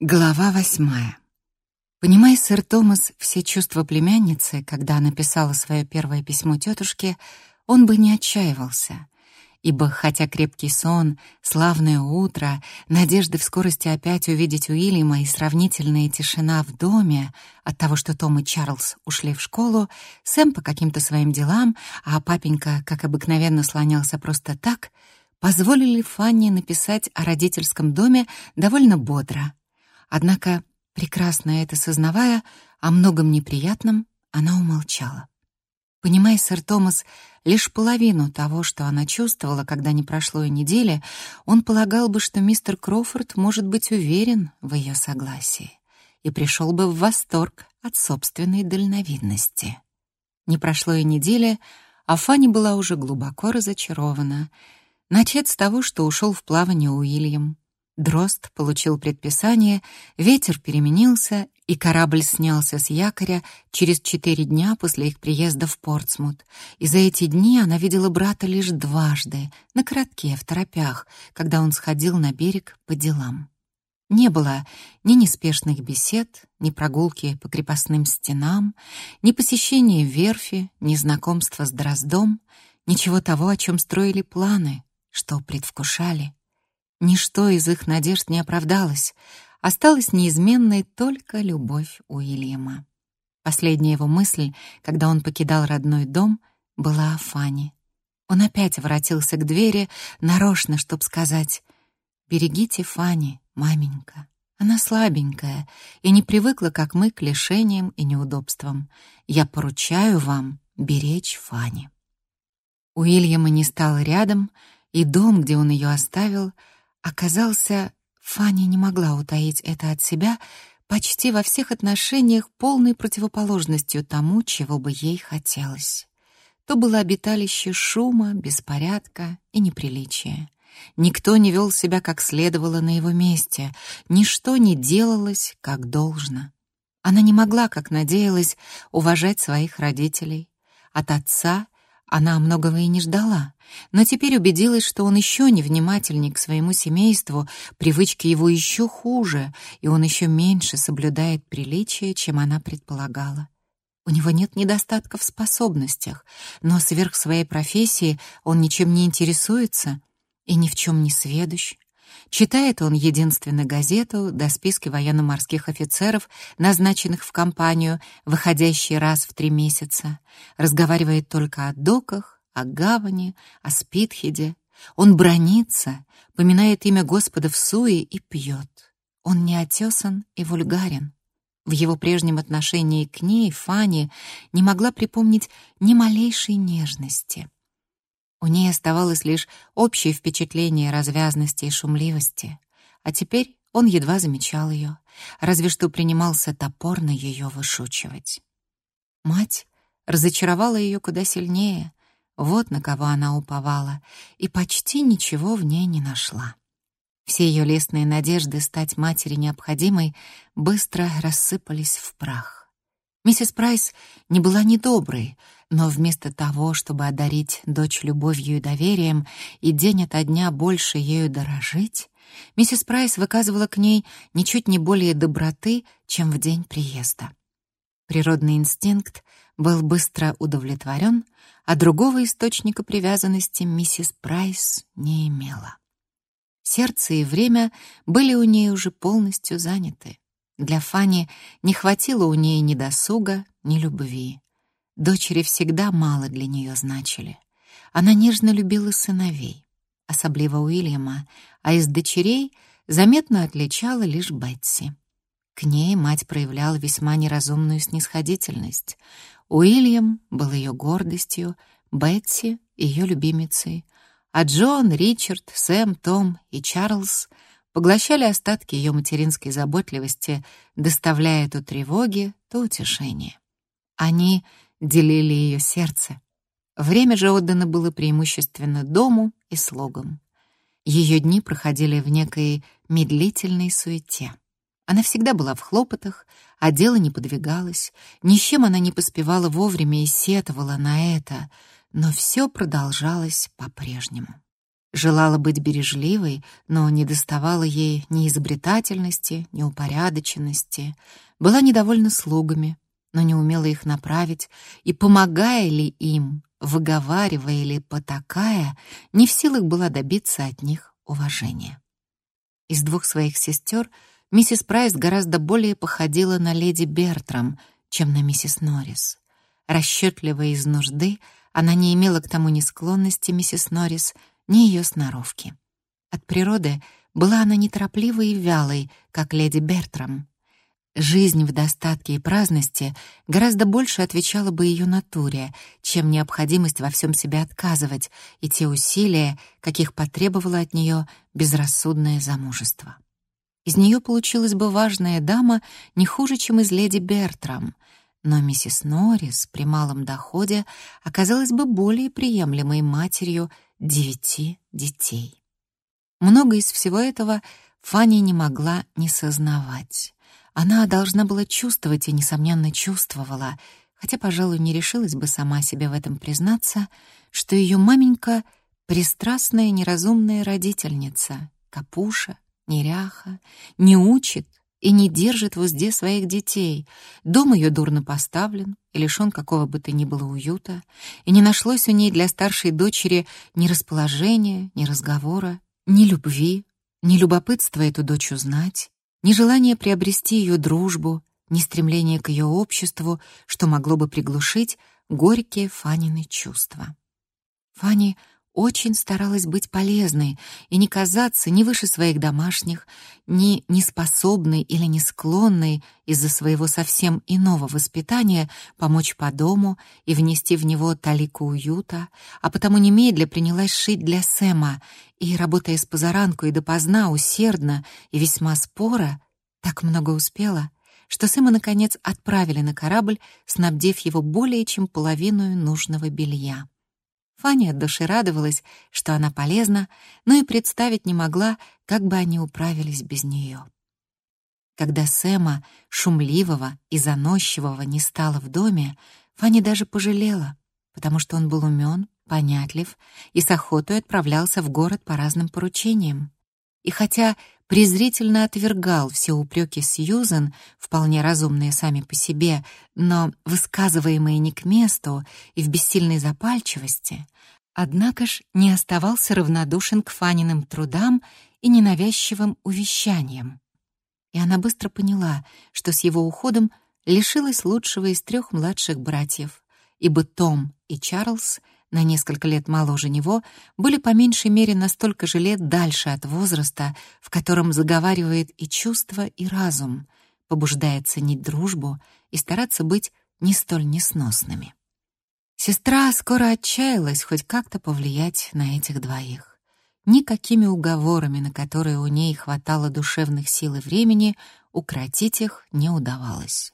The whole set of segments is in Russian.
Глава восьмая. Понимая, сэр Томас, все чувства племянницы, когда она писала свое первое письмо тетушке, он бы не отчаивался, ибо хотя крепкий сон, славное утро, надежды в скорости опять увидеть Уильяма и сравнительная тишина в доме от того, что Том и Чарльз ушли в школу, Сэм по каким-то своим делам, а папенька, как обыкновенно, слонялся просто так, позволили Фанни написать о родительском доме довольно бодро — Однако, прекрасно это сознавая, о многом неприятном она умолчала. Понимая, сэр Томас, лишь половину того, что она чувствовала, когда не прошло и недели, он полагал бы, что мистер Кроуфорд может быть уверен в ее согласии и пришел бы в восторг от собственной дальновидности. Не прошло и недели, а Фанни была уже глубоко разочарована. Начать с того, что ушел в плавание Уильям, Дрозд получил предписание, ветер переменился, и корабль снялся с якоря через четыре дня после их приезда в Портсмут. И за эти дни она видела брата лишь дважды, на коротке, в торопях, когда он сходил на берег по делам. Не было ни неспешных бесед, ни прогулки по крепостным стенам, ни посещения верфи, ни знакомства с Дроздом, ничего того, о чем строили планы, что предвкушали. Ничто из их надежд не оправдалось. Осталась неизменной только любовь Уильяма. Последняя его мысль, когда он покидал родной дом, была о Фане. Он опять воротился к двери, нарочно, чтоб сказать «Берегите Фани, маменька. Она слабенькая и не привыкла, как мы, к лишениям и неудобствам. Я поручаю вам беречь Фани». Уильяма не стал рядом, и дом, где он ее оставил — оказался, Фанни не могла утаить это от себя, почти во всех отношениях полной противоположностью тому, чего бы ей хотелось. То было обиталище шума, беспорядка и неприличия. Никто не вел себя как следовало на его месте, ничто не делалось как должно. Она не могла, как надеялась, уважать своих родителей. От отца она многого и не ждала, но теперь убедилась, что он еще невнимательней к своему семейству, привычки его еще хуже, и он еще меньше соблюдает приличия, чем она предполагала. У него нет недостатков в способностях, но сверх своей профессии он ничем не интересуется и ни в чем не сведущ. Читает он единственно газету до списки военно-морских офицеров, назначенных в компанию, выходящие раз в три месяца. Разговаривает только о доках, о гавани, о Спитхеде. Он бронится, поминает имя Господа в суе и пьет. Он неотесан и вульгарен. В его прежнем отношении к ней, Фане, не могла припомнить ни малейшей нежности — у ней оставалось лишь общее впечатление развязности и шумливости, а теперь он едва замечал ее, разве что принимался топорно ее вышучивать. Мать разочаровала ее куда сильнее, вот на кого она уповала, и почти ничего в ней не нашла. Все ее лестные надежды стать матери необходимой быстро рассыпались в прах. Миссис Прайс не была недоброй, но вместо того, чтобы одарить дочь любовью и доверием и день ото дня больше ею дорожить, миссис Прайс выказывала к ней ничуть не более доброты, чем в день приезда. Природный инстинкт был быстро удовлетворен, а другого источника привязанности миссис Прайс не имела. Сердце и время были у ней уже полностью заняты. Для Фани не хватило у ней ни досуга, ни любви. Дочери всегда мало для нее значили. Она нежно любила сыновей, особливо Уильяма, а из дочерей заметно отличала лишь Бетси. К ней мать проявляла весьма неразумную снисходительность. Уильям был ее гордостью, Бетси — ее любимицей, а Джон, Ричард, Сэм, Том и Чарльз поглощали остатки ее материнской заботливости, доставляя то тревоги, то утешение. Они делили ее сердце. Время же отдано было преимущественно дому и слугам. Ее дни проходили в некой медлительной суете. Она всегда была в хлопотах, а дело не подвигалось, ни с чем она не поспевала вовремя и сетовала на это, но все продолжалось по-прежнему. Желала быть бережливой, но не доставала ей ни изобретательности, ни упорядоченности. Была недовольна слугами, но не умела их направить, и, помогая ли им, выговаривая или потакая, не в силах была добиться от них уважения. Из двух своих сестер миссис Прайс гораздо более походила на леди Бертрам, чем на миссис Норрис. Расчетливая из нужды, она не имела к тому ни склонности миссис Норрис, ни ее сноровки. От природы была она неторопливой и вялой, как леди Бертрам. Жизнь в достатке и праздности гораздо больше отвечала бы ее натуре, чем необходимость во всем себе отказывать и те усилия, каких потребовало от нее безрассудное замужество. Из нее получилась бы важная дама не хуже, чем из леди Бертрам, но миссис Норрис при малом доходе оказалась бы более приемлемой матерью девяти детей. Много из всего этого Фанни не могла не сознавать. Она должна была чувствовать и, несомненно, чувствовала, хотя, пожалуй, не решилась бы сама себе в этом признаться, что ее маменька — пристрастная неразумная родительница, капуша, неряха, не учит и не держит в узде своих детей. Дом ее дурно поставлен и лишен какого бы то ни было уюта, и не нашлось у ней для старшей дочери ни расположения, ни разговора, ни любви, ни любопытства эту дочь узнать, ни желания приобрести ее дружбу, ни стремления к ее обществу, что могло бы приглушить горькие Фанины чувства. Фанни очень старалась быть полезной и не казаться ни выше своих домашних, ни неспособной или не склонной из-за своего совсем иного воспитания помочь по дому и внести в него талику уюта, а потому немедля принялась шить для Сэма и, работая с позаранку и допоздна, усердно и весьма споро, так много успела, что Сэма, наконец, отправили на корабль, снабдив его более чем половиной нужного белья. Фанни от души радовалась, что она полезна, но и представить не могла, как бы они управились без нее. Когда Сэма, шумливого и заносчивого, не стало в доме, Фанни даже пожалела, потому что он был умен, понятлив и с охотой отправлялся в город по разным поручениям. И хотя презрительно отвергал все упреки Сьюзен, вполне разумные сами по себе, но высказываемые не к месту и в бессильной запальчивости, однако ж не оставался равнодушен к Фаниным трудам и ненавязчивым увещаниям. И она быстро поняла, что с его уходом лишилась лучшего из трех младших братьев, ибо Том и Чарльз — на несколько лет моложе него, были по меньшей мере настолько же лет дальше от возраста, в котором заговаривает и чувство, и разум, побуждает ценить дружбу и стараться быть не столь несносными. Сестра скоро отчаялась хоть как-то повлиять на этих двоих. Никакими уговорами, на которые у ней хватало душевных сил и времени, укротить их не удавалось.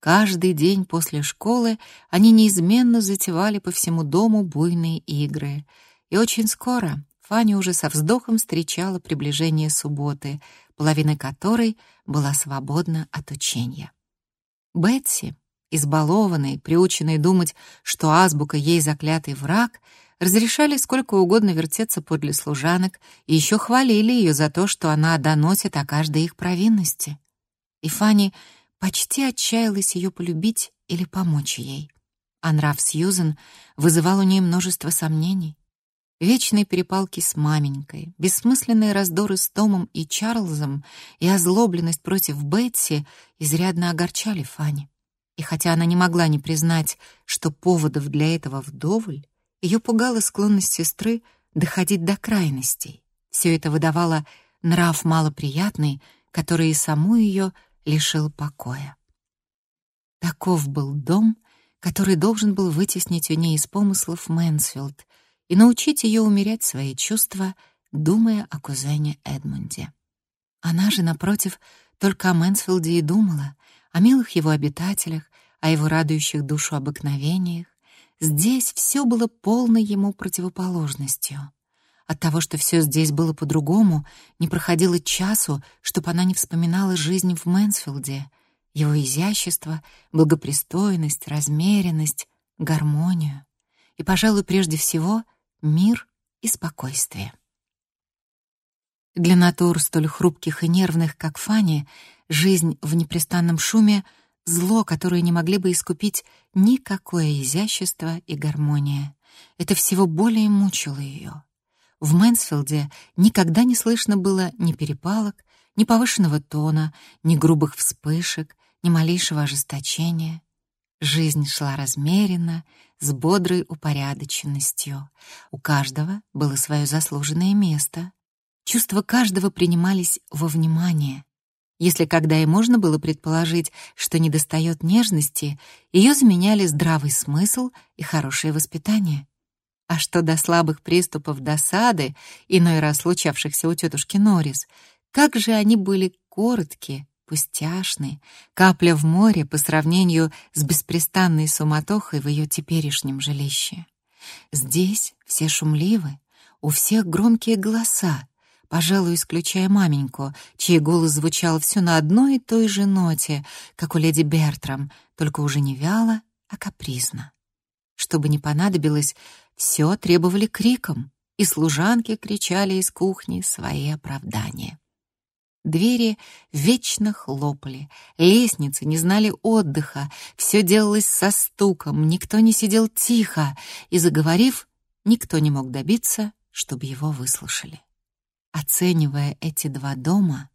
Каждый день после школы они неизменно затевали по всему дому буйные игры. И очень скоро Фанни уже со вздохом встречала приближение субботы, половина которой была свободна от учения. Бетси, избалованной, приученной думать, что азбука ей заклятый враг, разрешали сколько угодно вертеться подле служанок и еще хвалили ее за то, что она доносит о каждой их провинности. И Фанни почти отчаялась ее полюбить или помочь ей. А нрав Сьюзен вызывал у нее множество сомнений. Вечные перепалки с маменькой, бессмысленные раздоры с Томом и Чарльзом и озлобленность против Бетси изрядно огорчали Фанни. И хотя она не могла не признать, что поводов для этого вдоволь, ее пугала склонность сестры доходить до крайностей. Все это выдавало нрав малоприятный, который и саму ее лишил покоя. Таков был дом, который должен был вытеснить у ней из помыслов Мэнсфилд и научить ее умерять свои чувства, думая о кузене Эдмунде. Она же, напротив, только о Мэнсфилде и думала, о милых его обитателях, о его радующих душу обыкновениях. Здесь все было полной ему противоположностью. От того, что все здесь было по-другому, не проходило часу, чтобы она не вспоминала жизнь в Мэнсфилде, его изящество, благопристойность, размеренность, гармонию и, пожалуй, прежде всего, мир и спокойствие. Для натур столь хрупких и нервных, как Фанни, жизнь в непрестанном шуме — зло, которое не могли бы искупить никакое изящество и гармония. Это всего более мучило ее. В Мэнсфилде никогда не слышно было ни перепалок, ни повышенного тона, ни грубых вспышек, ни малейшего ожесточения. Жизнь шла размеренно, с бодрой упорядоченностью. У каждого было свое заслуженное место. Чувства каждого принимались во внимание. Если когда и можно было предположить, что недостает нежности, ее заменяли здравый смысл и хорошее воспитание. А что до слабых приступов досады, иной раз случавшихся у тетушки Норрис, как же они были коротки, пустяшны, капля в море по сравнению с беспрестанной суматохой в ее теперешнем жилище. Здесь все шумливы, у всех громкие голоса, пожалуй, исключая маменьку, чей голос звучал все на одной и той же ноте, как у леди Бертрам, только уже не вяло, а капризно. Чтобы не понадобилось, все требовали криком, и служанки кричали из кухни свои оправдания. Двери вечно хлопали, лестницы не знали отдыха, все делалось со стуком, никто не сидел тихо, и, заговорив, никто не мог добиться, чтобы его выслушали. Оценивая эти два дома,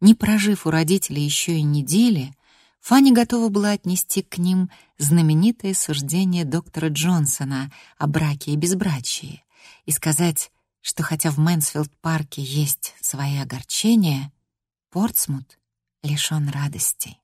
не прожив у родителей еще и недели, Фанни готова была отнести к ним знаменитое суждение доктора Джонсона о браке и безбрачии и сказать, что хотя в Мэнсфилд-парке есть свои огорчения, Портсмут лишён радостей.